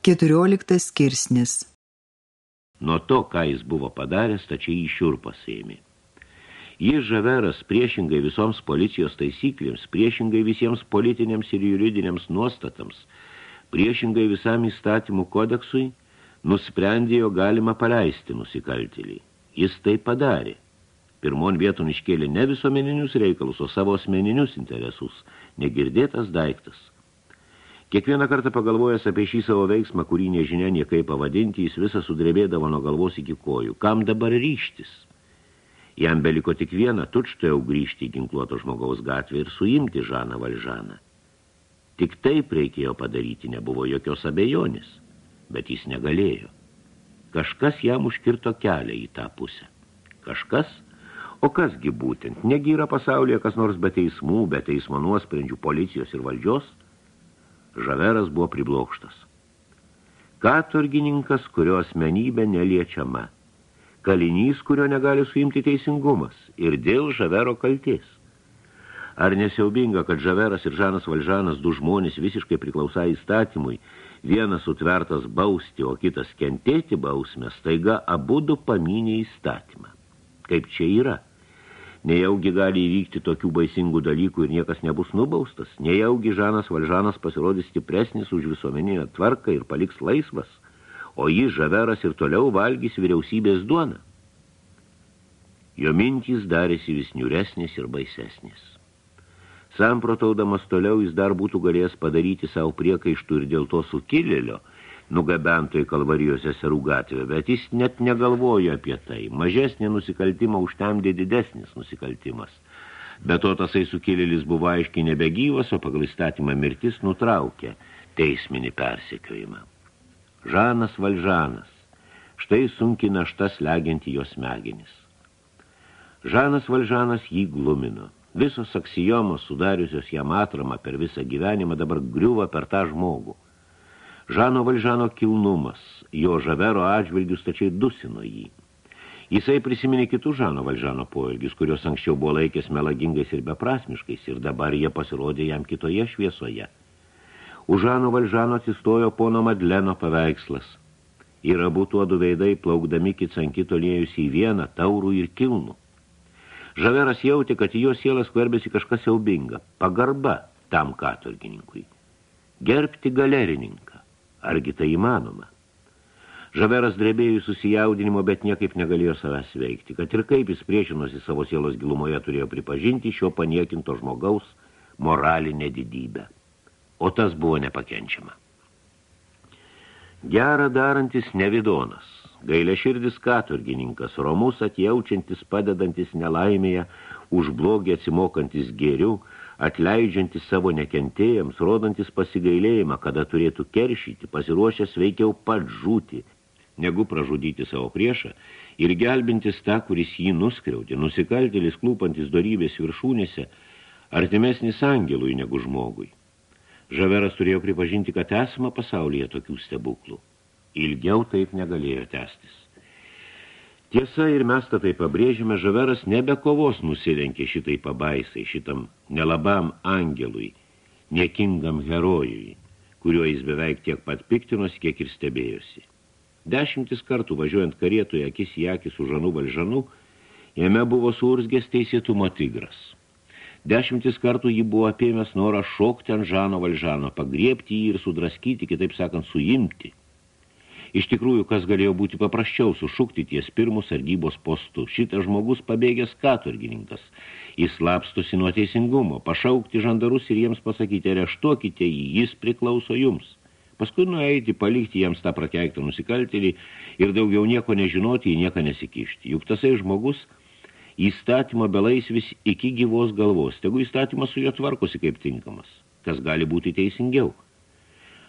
Keturioliktas skirsnis Nuo to, ką jis buvo padaręs, tačiai jį šiurpas ėmė. Jis žaveras priešingai visoms policijos taisyklėms, priešingai visiems politiniams ir juridiniams nuostatams, priešingai visam įstatymų kodeksui, nusprendė, jo galima paleisti nusikaltėlį. Jis tai padarė. Pirmon vieton iškėlė ne visuomeninius reikalus, o savo asmeninius interesus, negirdėtas daiktas – Kiekvieną kartą pagalvojęs apie šį savo veiksmą, kurį nežinia niekai pavadinti, jis visą sudrebėdavo nuo galvos iki kojų. Kam dabar ryštis? Jam beliko tik vieną tučto jau grįžti į ginkluoto žmogaus gatvę ir suimti Žaną Valžaną. Tik taip reikėjo padaryti, nebuvo jokios abejonės, bet jis negalėjo. Kažkas jam užkirto kelią į tą pusę. Kažkas? O kasgi būtent? Negi yra pasaulyje kas nors be teismų, be teismo nuosprendžių, policijos ir valdžios – Žaveras buvo priblokštas. Katurgininkas, kurio asmenybė neliečiama. Kalinys, kurio negali suimti teisingumas. Ir dėl Žavero kalties. Ar nesiaubinga, kad Žaveras ir Žanas Valžanas, du žmonės visiškai priklausą įstatymui, vienas sutvertas bausti, o kitas kentėti bausmę, staiga abudu paminė įstatymą. Kaip čia yra? Nejaugi gali įvykti tokių baisingų dalykų ir niekas nebus nubaustas. Nejaugi Žanas Valžanas pasirodys stipresnis už visuomeninę tvarką ir paliks laisvas, o jis žaveras ir toliau valgys vyriausybės duoną. Jo mintys darėsi vis niuresnės ir baisesnės. Samprotaudamas toliau jis dar būtų galėjęs padaryti savo priekaištų ir dėl to sukilėlio – nugabento į Kalvarijos seserų gatvę, bet jis net negalvojo apie tai. Mažesnė nusikaltimą užtemdė didesnis nusikaltimas. Be to tasai sukėlėlis buvo aiškiai nebegyvas, o pagal įstatymą mirtis nutraukė teisminį persekiojimą. Žanas Valžanas. Štai sunkiai naštas legianti jos smegenis. Žanas Valžanas jį glumino. Visos aksijomos sudariusios jam atramą per visą gyvenimą dabar griuva per tą žmogų. Žano Valžano kilnumas, jo žavero atžvilgius tačiai dusino jį. Jisai prisiminė kitų Žano Valžano poelgius, kurios anksčiau buvo laikęs melagingais ir beprasmiškais, ir dabar jie pasirodė jam kitoje šviesoje. Už Žano Valžano atsistojo pono Madleno paveikslas. Ir abu tuodu veidai plaukdami kits ant kito lėjusi į vieną taurų ir kilnų. Žaveras jautė, kad į jo sielą skverbėsi kažkas siaubinga, pagarba tam katurgininkui. Gerbti galerininką. Argi tai įmanoma? Žaveras drebėjų susijaudinimo, bet niekaip negalėjo savęs veikti, kad ir kaip jis priešinosi savo sielos gilumoje turėjo pripažinti šio paniekinto žmogaus moralinę didybę. O tas buvo nepakenčiama. Gerą darantis nevidonas, gailė širdis katurgininkas, romus atjaučiantis, padedantis nelaimėje, už blogį atsimokantis geriu, atleidžiantis savo nekentėjams, rodantis pasigailėjimą, kada turėtų keršyti, pasiruošęs veikiau pats žūti, negu pražudyti savo priešą ir gelbintis tą, kuris jį nuskriaudė, nusikaltėlis klūpantis dorybės viršūnėse, artimesnis angelui negu žmogui. Žaveras turėjo pripažinti, kad esama pasaulyje tokių stebuklų. Ilgiau taip negalėjo testis. Tiesa, ir mes tai pabrėžime, žaveras nebe kovos nusilenkė šitai pabaisai, šitam nelabam angelui, niekingam herojui, kuriuo jis beveik tiek pat piktinos, kiek ir stebėjosi. Dešimtis kartų važiuojant karietoje akis į akį su Žanu Valžanu, jame buvo suursgės teisėtumo tigras. Dešimtis kartų jį buvo apėmęs norą šokti ant Žano Valžano, pagriepti jį ir sudraskyti, kitaip sakant, suimti. Iš tikrųjų, kas galėjo būti paprasčiau sušukti ties pirmų sargybos postų. Šitas žmogus pabėgęs katurgininkas. Jis lapstosi nuo teisingumo, pašaukti žandarus ir jiems pasakyti, areštuokite jį, jis priklauso jums. Paskui nueiti, palikti jiems tą prakeiktą nusikaltėlį ir daugiau nieko nežinoti, į nieką nesikišti. Juk tasai žmogus įstatymo belaisvis iki gyvos galvos. Tegu įstatymas su juo tvarkosi kaip tinkamas. Kas gali būti teisingiau?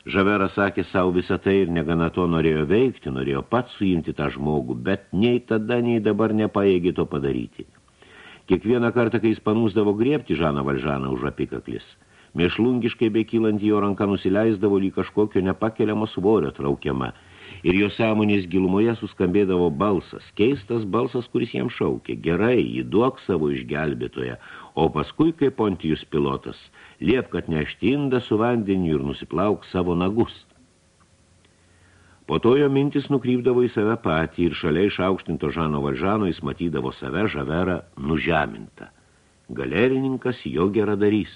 Žaveras sakė savo visą tai ir negana to norėjo veikti, norėjo pats suimti tą žmogų, bet nei tada, nei dabar nepaėgė to padaryti. Kiekvieną kartą, kai jis panūsdavo griebti Žaną Valžaną už apikaklis, mėšlungiškai bekylant jo ranką nusileisdavo lyg kažkokio nepakeliamo svorio traukiama, ir jo sąmonės gilumoje suskambėdavo balsas, keistas balsas, kuris jam šaukė, gerai, įduok savo išgelbėtoje, o paskui, kaip Pontijus pilotas, liep, kad nešti indą su vandeniu ir nusiplauk savo nagus. Po to jo mintis nukrypdavo į save patį ir šalia išaukštinto Žano Valžano jis matydavo save žaverą nužemintą. Galerininkas jo geradarys.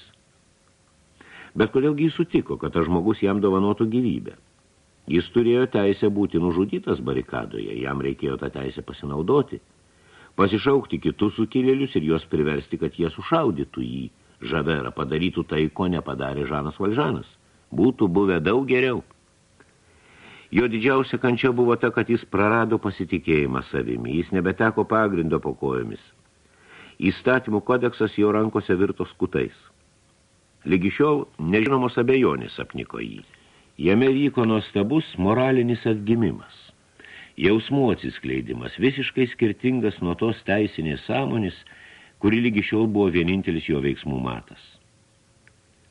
Bet kodėlgi jis sutiko, kad tas žmogus jam dovanotų gyvybę? Jis turėjo teisę būti nužudytas barikadoje, jam reikėjo tą teisę pasinaudoti, pasišaukti kitus sukilėlius ir juos priversti, kad jie sušaudytų jį. Žaverą padarytų tai, ko nepadarė Žanas Valžanas. Būtų buvę daug geriau. Jo didžiausia kančia buvo ta, kad jis prarado pasitikėjimą savimi, jis nebeteko pagrindo po kojomis. Įstatymų kodeksas jo rankose virto skutais. Lygi šiol nežinomos abejonės apniko jį. Jame vyko nuostabus moralinis atgimimas. Jausmų atsiskleidimas, visiškai skirtingas nuo tos teisinės sąmonės, kuri lygi šiol buvo vienintelis jo veiksmų matas.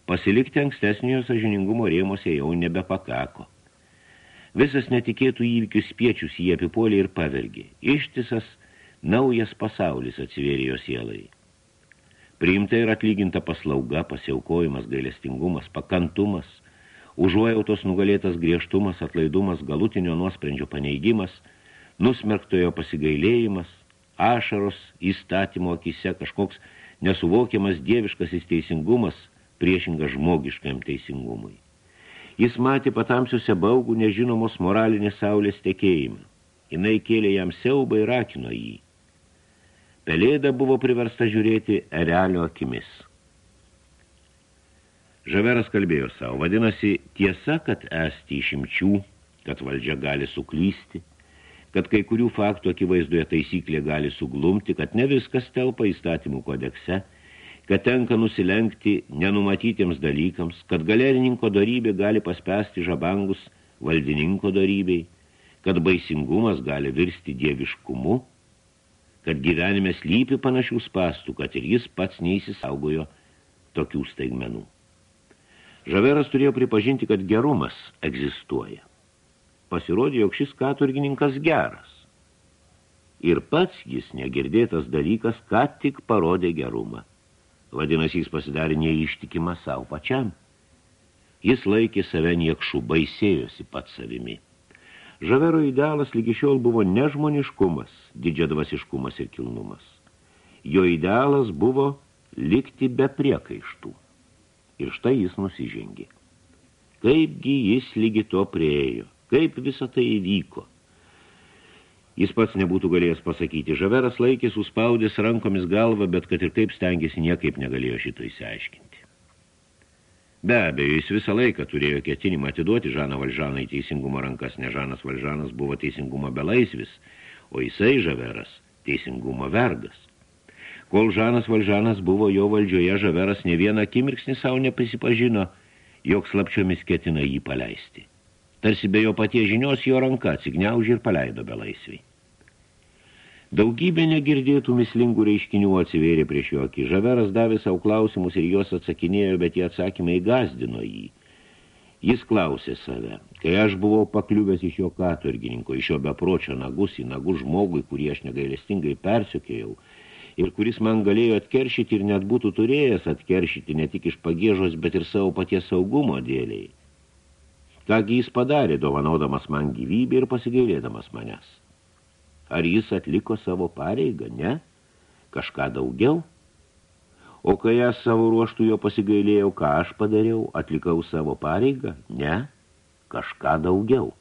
Pasilikti ankstesnio sažiningumo rėmose jau nebepakako. Visas netikėtų įvykių spiečius jį apipolė ir pavergė. Ištisas naujas pasaulis atsivėrė jo sielai. Priimta ir atlyginta paslauga, pasiaukojimas, gailestingumas, pakantumas, užuojautos nugalėtas griežtumas, atlaidumas, galutinio nuosprendžio paneigimas, nusmerktojo pasigailėjimas, ašaros įstatymo akise kažkoks nesuvokiamas dieviškas įsteisingumas priešingas žmogiškam teisingumui. Jis matė patamsiuose baugų nežinomos moralinės saulės tekėjimą. Jinai kėlė jam siaubą ir akino jį. Pelėda buvo priversta žiūrėti erelio akimis. Žaveras kalbėjo savo, vadinasi, tiesa, kad esti išimčių, kad valdžia gali suklysti, kad kai kurių faktų akivaizdoje taisyklė gali suglumti, kad ne viskas telpa įstatymų kodekse – kad tenka nusilenkti nenumatytiems dalykams, kad galerininko darybė gali paspesti žabangus valdininko darybei, kad baisingumas gali virsti dieviškumu, kad gyvenime slypi panašių spastų, kad ir jis pats neįsisaugojo tokių staigmenų. Žaveras turėjo pripažinti, kad gerumas egzistuoja. Pasirodė, jog šis katurgininkas geras. Ir pats jis negirdėtas dalykas, ką tik parodė gerumą. Vadinasi, jis pasidarė neištikimą savo pačiam. Jis laikė save niekšų, baisėjosi pat savimi. Žavero idealas lygi šiol buvo nežmoniškumas, didžiadvasiškumas ir kilnumas. Jo idealas buvo likti be priekaištų. Ir štai jis nusižengė. Kaipgi jis lygi to priejo, kaip visa tai įvyko. Jis pats nebūtų galėjęs pasakyti. Žaveras laikė suspaudęs rankomis galvą, bet kad ir kaip stengėsi, niekaip negalėjo šito įsiaiškinti. Be abejo, jis visą laiką turėjo ketinimą atiduoti Žaną Valžaną į teisingumo rankas, nes Žanas Valžanas buvo teisingumo belaisvis, o jisai Žaveras teisingumo vergas. Kol Žanas Valžanas buvo jo valdžioje, Žaveras ne vieną akimirksnį savo neprisipažino, jog slapčiomis ketina jį paleisti. Tarsi be jo paties žinios jo ranka atsigniaužė ir paleido belaisviai. Daugybė negirdėtų mislingų reiškinių atsivėrė prieš jo akį. Žaveras davė savo klausimus ir juos atsakinėjo, bet tie atsakymai gazdino jį. Jis klausė save, kai aš buvau pakliuvęs iš jo katurgininko, iš jo bepročio nagus į nagus žmogui, kurį aš negailestingai persiokėjau, ir kuris man galėjo atkeršyti ir net būtų turėjęs atkeršyti ne tik iš pagėžos, bet ir savo paties saugumo dėliai. Kągi jis padarė, dovanodamas man gyvybę ir pasigailėdamas manęs. Ar jis atliko savo pareigą? Ne. Kažką daugiau? O kai aš savo ruoštų jo pasigailėjau, ką aš padariau, atlikau savo pareigą? Ne. Kažką daugiau.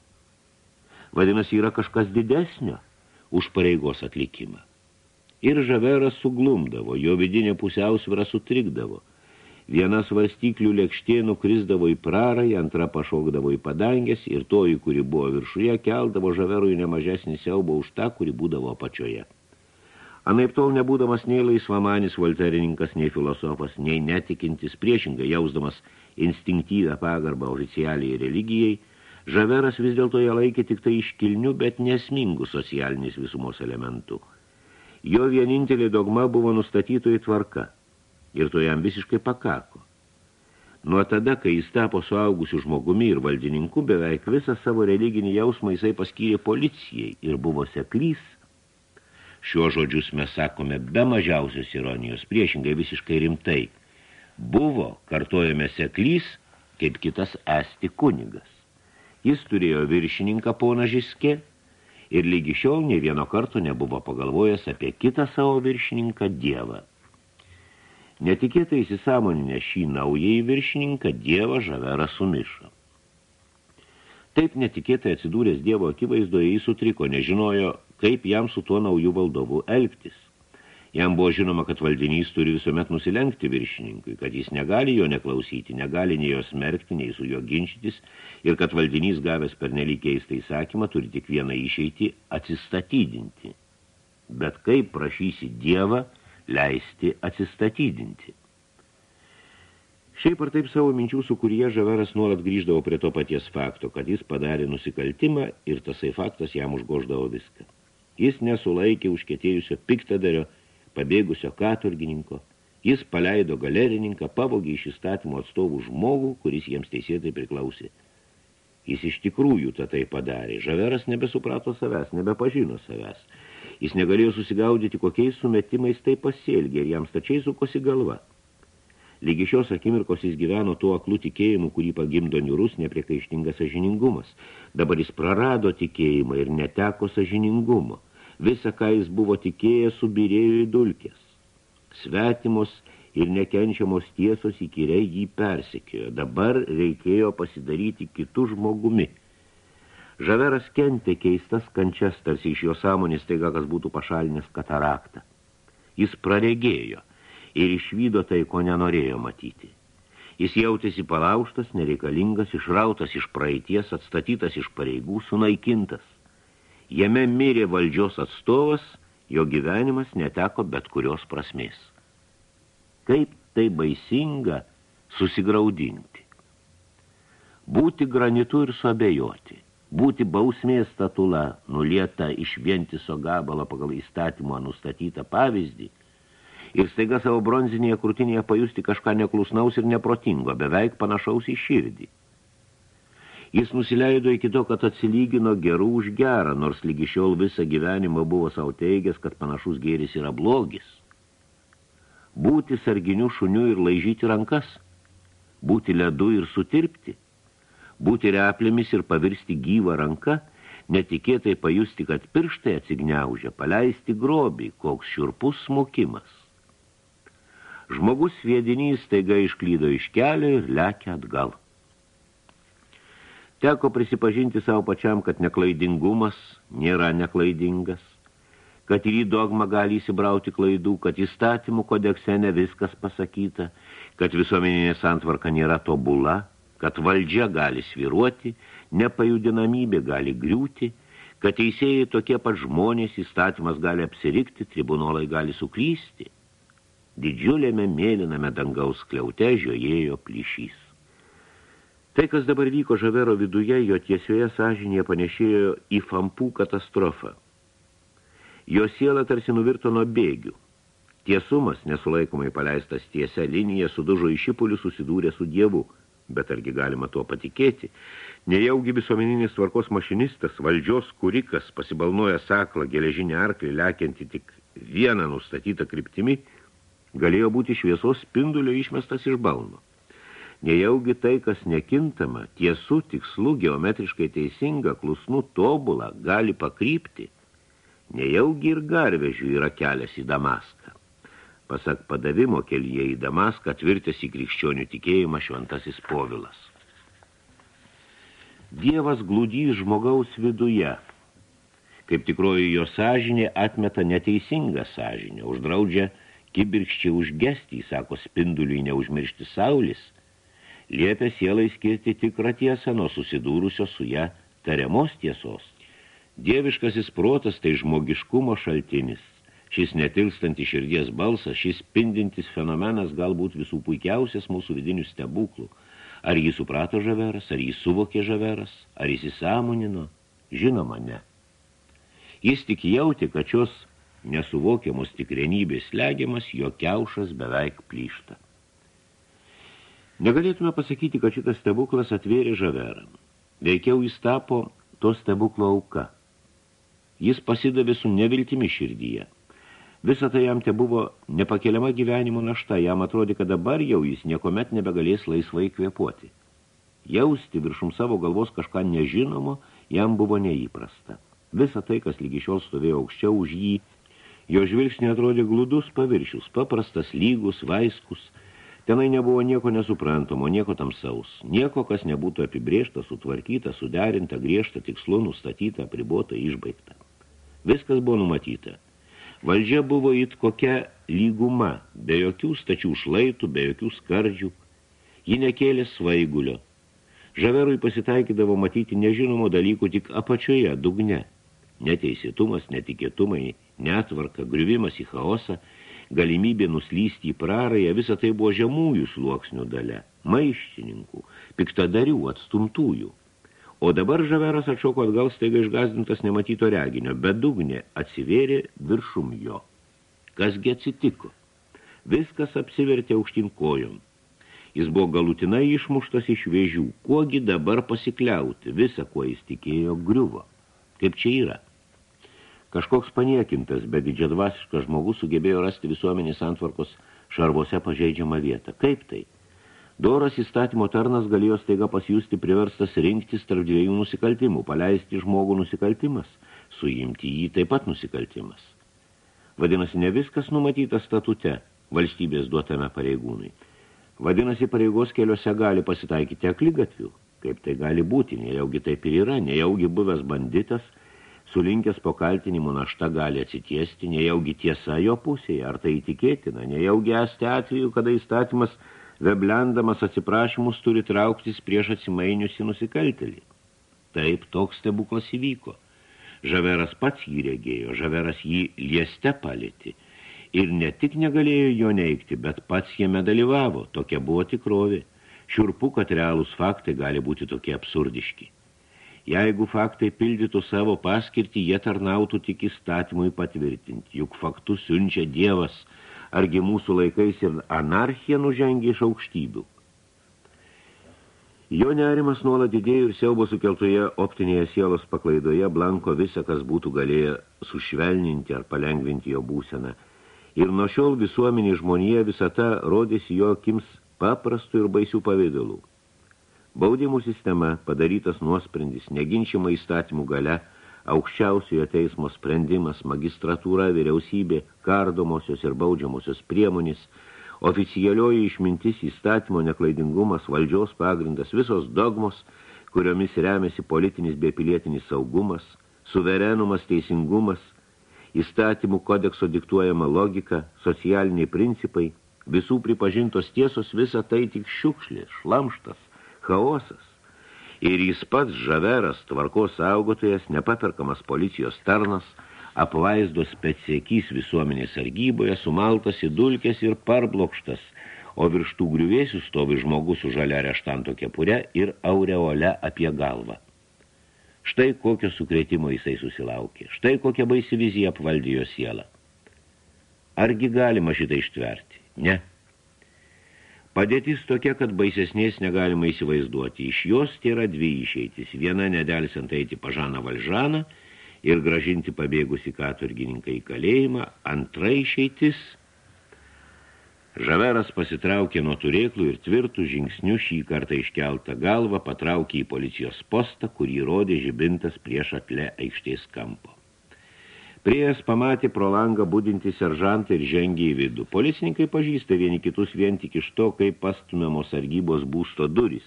Vadinasi, yra kažkas didesnio už pareigos atlikimą. Ir žaveras suglumdavo, jo vidinė pusiausvyra sutrikdavo – Viena svarstyklių lėkštė nukrisdavo į prarąją, antra pašokdavo į padangės ir toji, kuri buvo viršuje, keldavo žaverui nemažesnį siaubą už tą, kuri būdavo apačioje. Anaip tol nebūdamas nei laisvamanis volterininkas, nei filosofas, nei netikintis, priešingai jausdamas instinktyvę pagarbą oficialiai religijai, žaveras vis dėlto ją laikė tik tai iškilnių, bet nesmingų socialinis visumos elementų. Jo vienintelė dogma buvo nustatytojai tvarka – ir to jam visiškai pakako. Nuo tada, kai jis tapo suaugusiu žmogumi ir valdininku, beveik visą savo religinį jausmą jisai paskyrė policijai ir buvo seklys. Šiuo žodžius mes sakome be mažiausios ironijos, priešingai visiškai rimtai. Buvo, kartojame seklys, kaip kitas esti kunigas. Jis turėjo viršininką poną Žiskė ir lygi šiol ne vieno karto nebuvo pagalvojęs apie kitą savo viršininką Dievą. Netikėtai įsisamoninę šį naująjį viršininką Dievą žaverą sumišo. Taip netikėtai atsidūręs Dievo akivaizdoje jis sutriko, nežinojo, kaip jam su tuo nauju valdovu elgtis. Jam buvo žinoma, kad valdinys turi visuomet nusilenkti viršininkui, kad jis negali jo neklausyti, negali nei jo smerkti, nei su juo ginčytis ir kad valdinys gavęs per keistą įsakymą turi tik vieną išeitį atsistatydinti. Bet kaip prašysi Dievą leisti atsistatydinti? Šiaip ar taip savo minčių sukūryje Žaveras nuolat grįždavo prie to paties fakto, kad jis padarė nusikaltimą ir tasai faktas jam užgoždavo viską. Jis nesulaikė užkėtėjusio piktadario, pabėgusio katurgininko. Jis paleido galerininką, pavogė iš įstatymo atstovų žmogų, kuris jiems teisėtai priklausė. Jis iš tikrųjų tą tai padarė. Žaveras nebesuprato savęs, nebepažino savęs. Jis negalėjo susigaudyti, kokiais sumetimais tai pasielgė ir jam stačiai sukosi galva. Lygi šios akimirkos jis gyveno tuo aklu tikėjimu, kurį pagimdo niurus nepriekaištingas sažiningumas. Dabar jis prarado tikėjimą ir neteko sažiningumo. Visa, ką jis buvo tikėjęs, subirėjo į dulkės. Svetimos ir nekenčiamos tiesos įkyriai jį persekėjo. Dabar reikėjo pasidaryti kitų žmogumi. Žaveras kentė keistas kančias, tarsi iš jo sąmonės taiga, kas būtų pašalinęs kataraktą. Jis praregėjo ir išvydo tai, ko nenorėjo matyti. Jis jautėsi palauštas, nereikalingas, išrautas iš praeities, atstatytas iš pareigų, sunaikintas. Jame mirė valdžios atstovas, jo gyvenimas neteko bet kurios prasmės. Kaip tai baisinga susigraudinti. Būti granitu ir suabejoti. Būti bausmės statula, nulieta iš vientiso gabalo pagal įstatymą nustatytą pavyzdį ir staiga savo bronzinėje krūtinėje pajusti kažką neklusnaus ir neprotingo, beveik panašaus į širdį. Jis nusileido iki to, kad atsilygino gerų už gerą, nors lygi šiol visą gyvenimą buvo savo teigęs, kad panašus gėris yra blogis. Būti sarginiu šuniu ir laižyti rankas, būti ledu ir sutirpti, būti replėmis ir pavirsti gyvą ranką, netikėtai pajusti, kad pirštai atsigniaužia, paleisti grobį, koks šiurpus smokimas. Žmogus sviedinys taiga išklydo iš kelio ir lekia atgal. Teko prisipažinti savo pačiam, kad neklaidingumas nėra neklaidingas, kad į dogmą gali įsibrauti klaidų, kad įstatymų kodekse ne viskas pasakyta, kad visuomeninė santvarka nėra tobula, kad valdžia gali sviruoti, nepajudinamybė gali griūti, kad teisėjai tokie pat žmonės, įstatymas gali apsirikti, tribunolai gali suklysti. Didžiulėme mėlyname dangaus kliaute žiojėjo plyšys. Tai, kas dabar vyko Žavero viduje, jo tiesioje sąžinėje panešėjo į fampų katastrofą. Jo siela tarsi nuvirto nuo bėgių. Tiesumas, nesulaikomai paleistas tiesia linija, sudužo į šipulių susidūrė su dievu, bet argi galima tuo patikėti. Nejaugi visuomeninis tvarkos mašinistas, valdžios kurikas, pasibalnoja saklą geležinį arklį, lekianti tik vieną nustatytą kryptimi, galėjo būti šviesos spindulio išmestas iš balno. Nejaugi tai, kas nekintama, tiesų, tikslu, geometriškai teisinga, klusnų, tobula, gali pakrypti. Nejaugi ir garvežių yra kelias į Damaską. Pasak padavimo kelyje į Damaską tvirtėsi krikščionių tikėjimą šventasis povilas. Dievas glūdys žmogaus viduje. Kaip tikroji jo sąžinė atmeta neteisingą sąžinę, uždraudžia kibirkščiai užgesti, sako spinduliui neužmiršti saulis – liepia sielai skirti tikrą tiesą nuo susidūrusio su ją tariamos tiesos. Dieviškasis protas tai žmogiškumo šaltinis. Šis netilstantis širdies balsas, šis spindintis fenomenas galbūt visų puikiausias mūsų vidinių stebuklų. Ar jį suprato žaveras, ar jį suvokė žaveras, ar jis įsąmonino? Žinoma, ne. Jis tik jauti, kad šios nesuvokiamos tikrenybės legiamas, jo kiaušas beveik plyšta. Negalėtume pasakyti, kad šitas stebuklas atvėrė žaverą. Veikiau jis tapo to stebuklo auka. Jis pasidavė su neviltimi širdyje. Visa tai jam te buvo nepakeliama gyvenimo našta, jam atrodė, kad dabar jau jis niekomet nebegalės laisvai kvepuoti. Jausti viršum savo galvos kažką nežinomo jam buvo neįprasta. Visa tai, kas lygi šiol stovėjo aukščiau už jį, jo žvilgsnė atrodė gludus paviršius, paprastas, lygus, vaiskus. Tenai nebuvo nieko nesuprantamo, nieko tamsaus, nieko, kas nebūtų apibrėžta, sutvarkyta, suderinta, griežta, tikslu, nustatyta, pribota, išbaigta. Viskas buvo numatyta. Valdžia buvo it kokia lyguma, be jokių stačių šlaitų, be jokių skardžių. Ji nekėlė svaigulio. Žaverui pasitaikydavo matyti nežinomo dalykų tik apačioje, dugne – Neteisėtumas, netikėtumai, netvarka, griuvimas į chaosą, galimybė nuslysti į prarąją, visa tai buvo žemųjų sluoksnių dalė, maištininkų, piktadarių, atstumtųjų. O dabar žaveras atšoko atgal staiga išgazdintas nematyto reginio, bet dugnė atsivėrė viršum jo. Kasgi atsitiko? Viskas apsivertė aukštin kojom. Jis buvo galutinai išmuštas iš vėžių. Kuogi dabar pasikliauti? Visa, kuo jis tikėjo, griuvo. Kaip čia yra? Kažkoks paniekintas, bet didžiadvasiškas žmogus sugebėjo rasti visuomenės antvarkos šarvose pažeidžiamą vietą. Kaip tai? Doras įstatymo tarnas galėjo staiga pasijusti priverstas rinktis tarp dviejų nusikaltimų, paleisti žmogų nusikaltimas, suimti jį taip pat nusikaltimas. Vadinasi, ne viskas numatyta statute valstybės duotame pareigūnai. Vadinasi, pareigos keliuose gali pasitaikyti akligatvių. Kaip tai gali būti, nejaugi taip ir yra, nejaugi buvęs banditas – Sulinkęs po kaltinimų našta gali atsitiesti, nejaugi tiesa jo pusėje, ar tai įtikėtina, nejaugi esti atveju, kada įstatymas veblendamas atsiprašymus turi trauktis prieš atsimainiusi nusikaltelį. Taip, toks stebuklas įvyko. Žaveras pats jį regėjo, Žaveras jį lieste palėti. Ir ne tik negalėjo jo neikti, bet pats jame dalyvavo. Tokia buvo tikrovė. Šiurpu, kad realūs faktai gali būti tokie absurdiški. Jeigu faktai pildytų savo paskirtį, jie tarnautų tik įstatymui patvirtinti, juk faktus siunčia Dievas, argi mūsų laikais ir anarchija nužengia iš aukštybių. Jo nerimas nuolat didėjo ir siaubo sukeltoje optinėje sielos paklaidoje blanko visą, kas būtų galėję sušvelninti ar palengvinti jo būseną. Ir nuo šiol visuomenė žmonėje visata rodėsi jo akims paprastų ir baisių pavėdalų. Baudimų sistema, padarytas nuosprendis, neginčiama įstatymų gale, aukščiausiojo teismo sprendimas, magistratūra, vyriausybė, kardomosios ir baudžiamosios priemonės, oficialioji išmintis įstatymo neklaidingumas, valdžios pagrindas, visos dogmos, kuriomis remiasi politinis bei pilietinis saugumas, suverenumas, teisingumas, įstatymų kodekso diktuojama logika, socialiniai principai, visų pripažintos tiesos, visa tai tik šiukšlė, šlamštas, chaosas. Ir jis pats žaveras, tvarkos saugotojas, nepaperkamas policijos tarnas, apvaizdos speciekys visuomenės sargyboje, sumaltas į dulkės ir parblokštas, o virš tų griuvėsių stovi žmogus su žalia reštanto kepure ir aureole apie galvą. Štai kokio sukrėtimo jisai susilaukė, štai kokia baisi vizija apvaldė jo sielą. Argi galima šitą ištverti? Ne. Padėtis tokia, kad baisesnės negalima įsivaizduoti. Iš jos tai yra dvi išeitis. Viena nedelsiant eiti pažaną valžaną ir gražinti pabėgusi katurgininką į kalėjimą. Antra išeitis – Žaveras pasitraukė nuo turėklų ir tvirtų žingsnių šį kartą iškeltą galvą patraukė į policijos postą, kurį rodė žibintas prieš atle aikštės kampo. Priejas pamatė pro langą būdinti seržantą ir žengė į vidų. Policininkai pažįsta vieni kitus vien tik iš to, kaip pastumiamos sargybos būsto durys.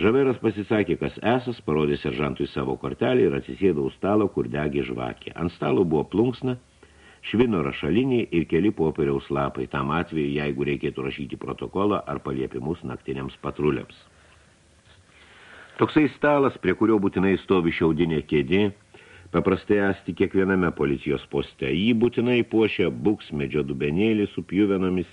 Žaveras pasisakė, kas esas, parodė seržantui savo kortelį ir atsisėdo už stalo, kur degė žvakė. Ant stalo buvo plunksna, švino rašaliniai ir keli popieriaus lapai, tam atveju, jeigu reikėtų rašyti protokolą ar paliepimus naktiniams patruliams. Toksai stalas, prie kurio būtinai stovi šiaudinė kėdė, Paprastai esti kiekviename policijos poste. Jį būtinai puošia buksmedžio dubenėlį su pjuvenomis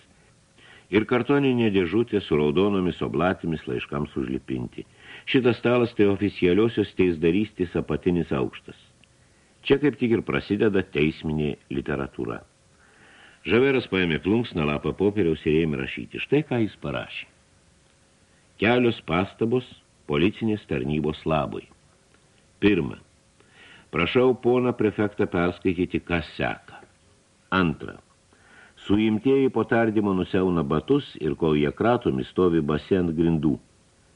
ir kartoninė dėžutė su raudonomis oblatimis laiškams užlipinti. Šitas stalas tai oficialiosios teisdarystės apatinis aukštas. Čia kaip tik ir prasideda teisminė literatūra. Žaveras paėmė plunksną lapą popieriaus ir ėmė rašyti. Štai ką jis parašė. Kelios pastabos policinės tarnybos labui. Pirma. Prašau poną prefektą perskaityti, kas seka. Antra. Suimtieji po tardymo nusiauna batus ir kol jie kratomi stovi basi ant grindų.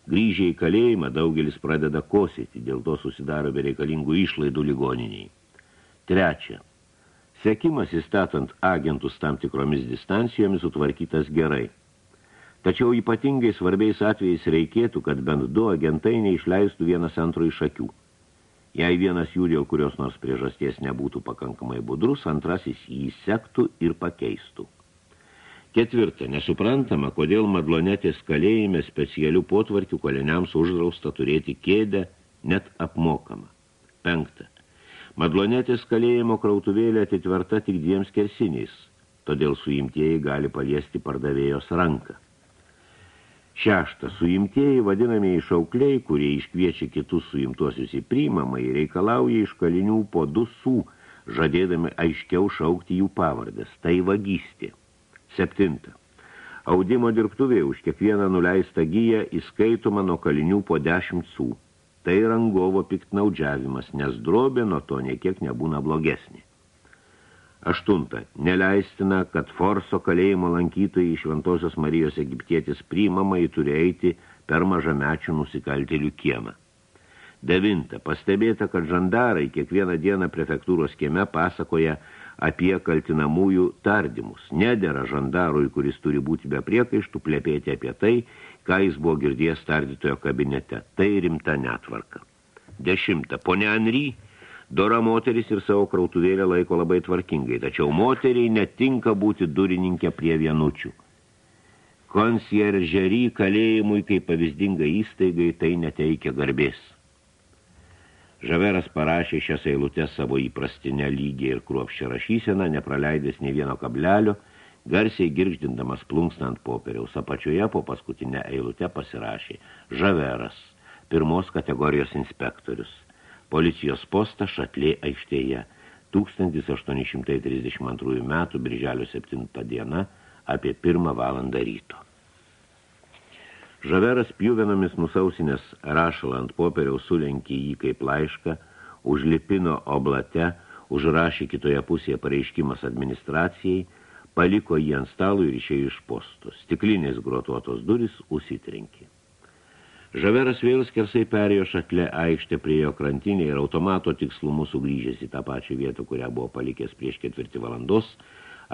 Grįžę į kalėjimą daugelis pradeda kosėti, dėl to susidaro bereikalingų išlaidų ligoniniai. Trečia. Sekimas įstatant agentus tam tikromis distancijomis sutvarkytas gerai. Tačiau ypatingai svarbiais atvejais reikėtų, kad bent du agentai neišleistų vienas antro iš akių. Jei vienas jų dėl kurios nors priežasties nebūtų pakankamai budrus, antrasis jį sektų ir pakeistų. Ketvirta, nesuprantama, kodėl Madlonetės kalėjime specialių potvarkių kaliniams uždrausta turėti kėdę, net apmokamą. Penkta, Madlonetės kalėjimo krautuvėlė atitverta tik dviems kersiniais, todėl suimtieji gali paliesti pardavėjos ranką. Šešta, suimtieji vadinamieji šaukliai, kurie iškviečia kitus suimtuosius į priimamą, reikalauja iš kalinių po du sų, žadėdami aiškiau šaukti jų pavardės. Tai vagystė. Septinta. Audimo dirbtuvė už kiekvieną nuleistą gyją įskaitoma nuo kalinių po dešimt sų. Tai rangovo piktnaudžiavimas, nes drobė nuo to niekiek nebūna blogesnė. Aštunta. Neleistina, kad Forso kalėjimo lankytojai iš Šventosios Marijos egiptietis priimamai turi eiti per mažamečių nusikaltėlių kiemą. Devinta. Pastebėta, kad žandarai kiekvieną dieną prefektūros kieme pasakoja apie kaltinamųjų tardymus. Nedėra žandarui, kuris turi būti be priekaištų, plėpėti apie tai, ką jis buvo girdėjęs tardytojo kabinete. Tai rimta netvarka. Dešimta. Pone Anry, dora moteris ir savo krautuvėlę laiko labai tvarkingai, tačiau moteriai netinka būti durininkė prie vienučių. Konsieržery kalėjimui kaip pavyzdinga įstaigai tai neteikia garbės. Žaveras parašė šias eilutės savo įprastinę lygį ir kruopščią rašyseną, nepraleidęs nei vieno kablelio, garsiai girgždindamas plunkstant popieriaus apačioje po paskutinę eilutę pasirašė Žaveras, pirmos kategorijos inspektorius, policijos postas šatlė aikštėje, 1832 metų birželio 7 diena apie pirmą valandą ryto. Žaveras pjuvenomis nusausinės rašalą ant popieriaus sulenkė jį kaip laišką, užlipino oblate, užrašė kitoje pusėje pareiškimas administracijai, paliko jį ant stalų ir išėjo iš postų. Stiklinės grotuotos duris užsitrenkė. Žaveras vėl skersai perėjo šatlę aikštę prie jo krantinę ir automato tikslumu sugrįžęs į tą pačią vietą, kurią buvo palikęs prieš ketvirtį valandos,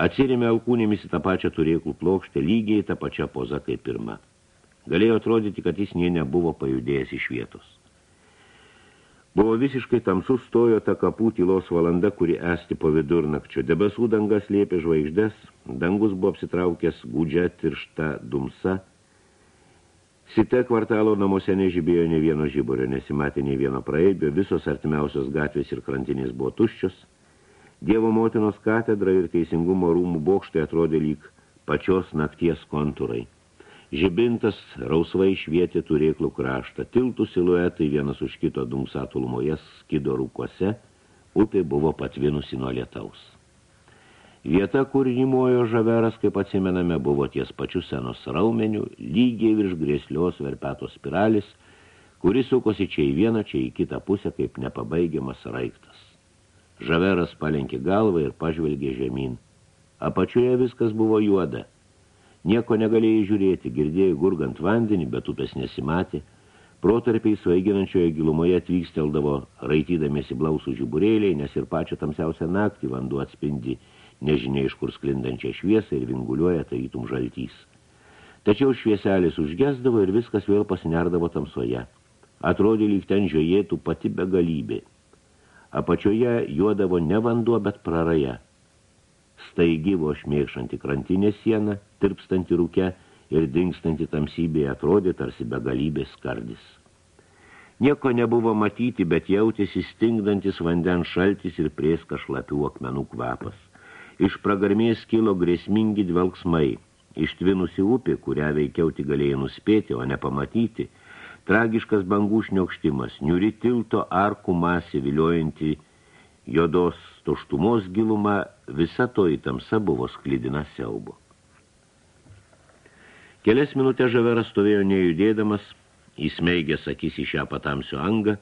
atsirėmė alkūnėmis į tą pačią turėklų plokštę lygiai tą pačią pozą kaip pirma. Galėjo atrodyti, kad jis nie nebuvo pajudėjęs iš vietos. Buvo visiškai tamsus stojo ta kapų tylos valanda, kuri esti po vidurnakčio. Debesų dangas liepė žvaigždes, dangus buvo apsitraukęs gūdžia tiršta dumsa. Site kvartalo namuose nežibėjo ne vieno žiburio, nesimatė ne vieno praeibio, visos artimiausios gatvės ir krantinės buvo tuščios. Dievo motinos katedra ir teisingumo rūmų bokštai atrodė lyg pačios nakties kontūrai. Žibintas rausvai švietė turėklų kraštą. Tiltų siluetai vienas už kito dumsatulmoje skido rūkuose, upė buvo patvinusi nuo lietaus. Vieta, kur rimojo žaveras, kaip atsimename, buvo ties pačių senos raumenių, lygiai virš grėslios verpetos spiralis, kuris sukosi čia į vieną, čia į kitą pusę, kaip nepabaigiamas raiktas. Žaveras palenkė galvą ir pažvelgė žemyn. Apačioje viskas buvo juoda – Nieko negalėjai žiūrėti, girdėjai gurgant vandenį, bet upės nesimatė. Protarpiai svaiginančioje gilumoje atvyksteldavo, raitydamėsi blausų žiburėliai, nes ir pačią tamsiausią naktį vanduo atspindi, nežinia iš kur sklindančią šviesą ir vinguliuoja tarytum žaltys. Tačiau švieselis užgesdavo ir viskas vėl pasinerdavo tamsoje. Atrodė lyg ten žiojėtų pati begalybė. Apačioje juodavo ne vanduo, bet praraja – staigi buvo šmėkšanti krantinė siena, tirpstanti rūke ir dingstanti tamsybėje atrodė tarsi begalybės skardis. Nieko nebuvo matyti, bet jautėsi stingdantis vandens šaltis ir prieska šlapių akmenų kvapas. Iš pragarmės kilo grėsmingi dvelgsmai. Ištvinusi upė, kurią veikiau tik galėjai nuspėti, o ne pamatyti, tragiškas bangų šniokštimas, niuri tilto arkų masė viliojanti jodos tuštumos gilumą, visa to įtamsa buvo sklydina siaubo. Kelias minutės žaveras stovėjo nejudėdamas, įsmeigęs akis į šią patamsio angą,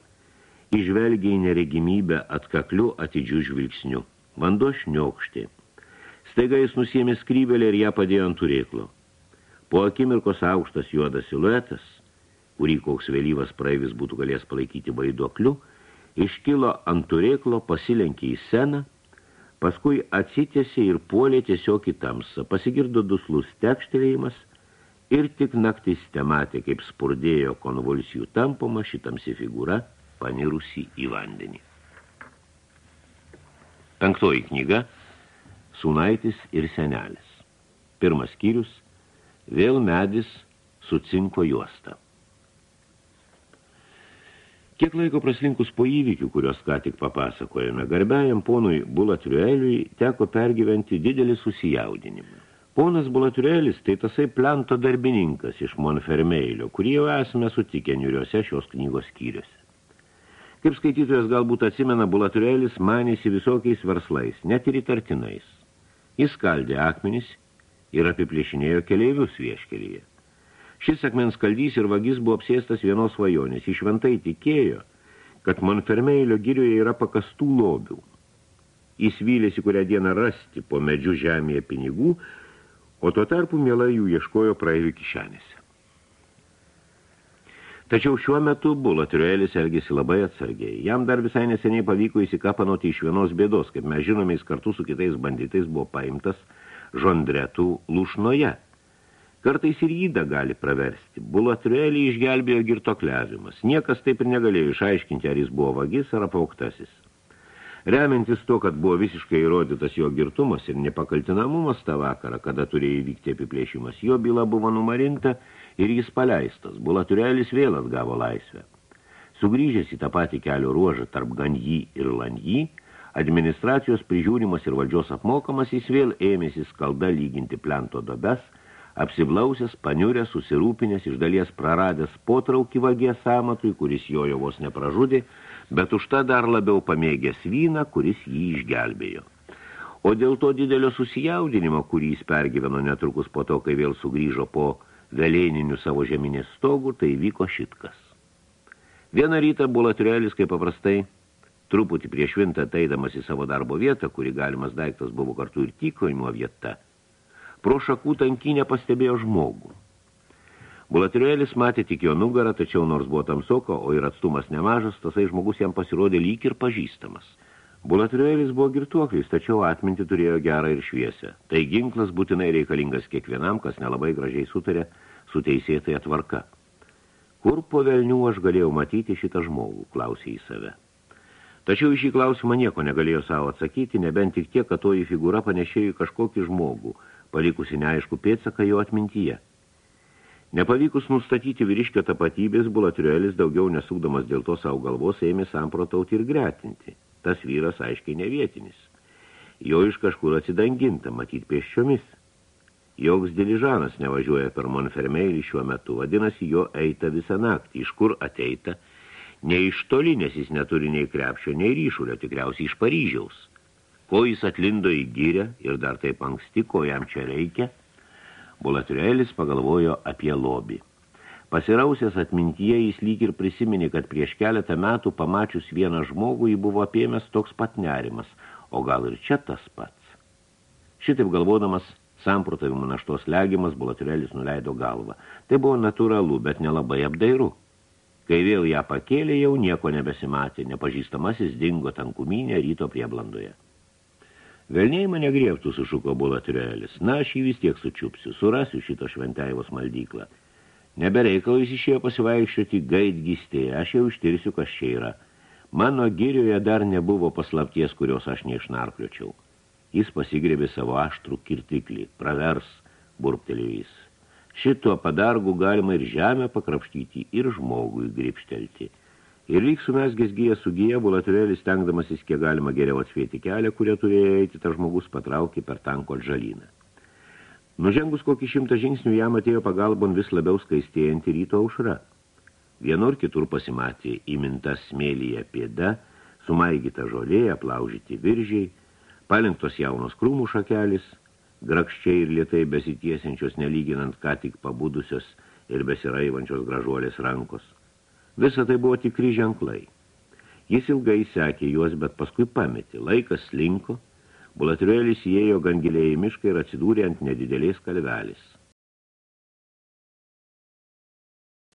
išvelgė į neregimybę atkakliu atidžių žvilgsniu. Vanduo šniokštė. Staiga jis nusėmė skrybelę ir ją padėjo ant turėklo. Po akimirkos aukštas juodas siluetas, kurį koks vėlyvas praeivis būtų galės palaikyti vaiduokliu, iškilo ant turėklo, pasilenkė į seną, paskui atsitėsi ir puolė tiesiog į tamsą. Pasigirdo duslus tekštelėjimas ir tik naktis tematė, kaip spurdėjo konvulsijų tampoma šitamsi figūra, panirusi į vandenį. Penktoji knyga – Sūnaitis ir senelis. Pirmas skyrius – vėl medis su cinko juosta. Kiek laiko praslinkus po įvykių, kurios ką tik papasakojame, garbiajam ponui Bulatriueliui teko pergyventi didelį susijaudinimą. Ponas Bulatriuelis tai tasai plento darbininkas iš Monfermeilio, kurį jau esame sutikę niuriuose šios knygos skyriuose. Kaip skaitytojas galbūt atsimena, Bulatriuelis manėsi visokiais verslais, net ir įtartinais. Jis skaldė akmenis ir apiplėšinėjo keleivius vieškelyje. Šis akmens kaldys ir vagis buvo apsėstas vienos svajonės. Išventai tikėjo, kad Monfermeilio girioje yra pakastų lobių. Jis vylėsi kurią dieną rasti po medžių žemėje pinigų, o tuo tarpu mielai jų ieškojo praeivių kišenėse. Tačiau šiuo metu Bulatriuelis elgėsi labai atsargiai. Jam dar visai neseniai pavyko įsikapanoti iš vienos bėdos, kaip mes žinome, jis kartu su kitais banditais buvo paimtas žondretų lūšnoje – Kartais ir jydą gali praversti. Bulatriuelį išgelbėjo girtokliavimas. Niekas taip ir negalėjo išaiškinti, ar jis buvo vagis ar apauktasis. Remiantis to, kad buvo visiškai įrodytas jo girtumas ir nepakaltinamumas tą vakarą, kada turėjo įvykti apiplėšimas, jo byla buvo numarinta ir jis paleistas. Bulatriuelis vėl atgavo laisvę. Sugrįžęs į tą patį kelio ruožą tarp Ganjį ir Lanjį, administracijos prižiūrimas ir valdžios apmokamas, jis vėl ėmėsi skalda lyginti plento dobes – apsiblausęs, paniuręs, susirūpinęs, iš dalies praradęs potraukį vagės samatui, kuris jojo vos nepražudė, bet už tą dar labiau pamėgęs vyną, kuris jį išgelbėjo. O dėl to didelio susijaudinimo, kurį jis pergyveno netrukus po to, kai vėl sugrįžo po velėninių savo žeminės stogų, tai vyko šitkas. Vieną rytą Bulatriuelis, kaip paprastai, truputį prieš švintą teidamas į savo darbo vietą, kuri galimas daiktas buvo kartu ir tykojimo vieta – pro šakų tankinę pastebėjo žmogų. Bulatriuelis matė tik jo nugarą, tačiau nors buvo tamsoko, o ir atstumas nemažas, tasai žmogus jam pasirodė lyg ir pažįstamas. Bulatriuelis buvo girtuoklis, tačiau atminti turėjo gerą ir šviesę. Tai ginklas būtinai reikalingas kiekvienam, kas nelabai gražiai sutarė su teisėtai atvarka. Kur po velnių aš galėjau matyti šitą žmogų, klausė į save. Tačiau iš šį klausimą nieko negalėjo savo atsakyti, nebent tik tiek, kad toji figūra panešėjo į kažkokį žmogų – palikusi neaišku pėtsaką jo atmintyje. Nepavykus nustatyti vyriškio tapatybės, Bulatriuelis daugiau nesukdamas dėl to savo galvos ėmė samprotauti ir gretinti. Tas vyras aiškiai nevietinis. Jo iš kažkur atsidanginta, matyt pėsčiomis. Joks diližanas nevažiuoja per Monfermeilį šiuo metu, vadinasi, jo eita visą naktį. Iš kur ateita? Ne iš toli, nes jis neturi nei krepšio, nei ryšulio, tikriausiai iš Paryžiaus. Ko jis atlindo į gyrę ir dar taip anksti, ko jam čia reikia, Bulatriuelis pagalvojo apie lobį. Pasirausęs atmintyje jis lyg ir prisiminė, kad prieš keletą metų pamačius vieną žmogų jį buvo apėmęs toks pat nerimas, o gal ir čia tas pats. Šitaip galvodamas, samprotavimų naštos legimas, Bulatriuelis nuleido galvą. Tai buvo natūralu, bet nelabai apdairu. Kai vėl ją pakėlė, jau nieko nebesimatė, nepažįstamasis dingo tankumynė ryto prieblandoje. Velniai mane griebtų, sušuko Bulatriuelis. Na, aš jį vis tiek sučiupsiu, surasiu šito šventaivos maldyklą. Nebereikalo jis išėjo pasivaikščioti gaidgystėje, aš jau ištirsiu, kas čia yra. Mano girioje dar nebuvo paslapties, kurios aš neišnarkliočiau. Jis pasigrėbė savo aštrų kirtiklį, pravers, burptelėjo jis. Šituo padargu galima ir žemę pakrapštyti, ir žmogui gripštelti. Ir lyg sumesgės gyja su gyja, bulaturėlis stengdamasis, kiek galima geriau atspėti kelią, kurie turėjo eiti, tas žmogus patraukė per tanko žalyną. Nužengus kokį šimtą žingsnių jam atėjo pagalbon vis labiau skaistėjantį ryto aušra. Vienur kitur pasimatė įminta smėlyje pėda, sumaigyta žolė, aplaužyti viržiai, palinktos jaunos krūmų šakelis, grakščiai ir lietai besitiesiančios nelyginant ką tik pabudusios ir besiraivančios gražuolės rankos – Visa tai buvo tikri ženklai. Jis ilgai sekė juos, bet paskui pametė. Laikas slinko, bulatriuelis įėjo gan giliai į mišką ir atsidūrė ant nedidelės kalvelis.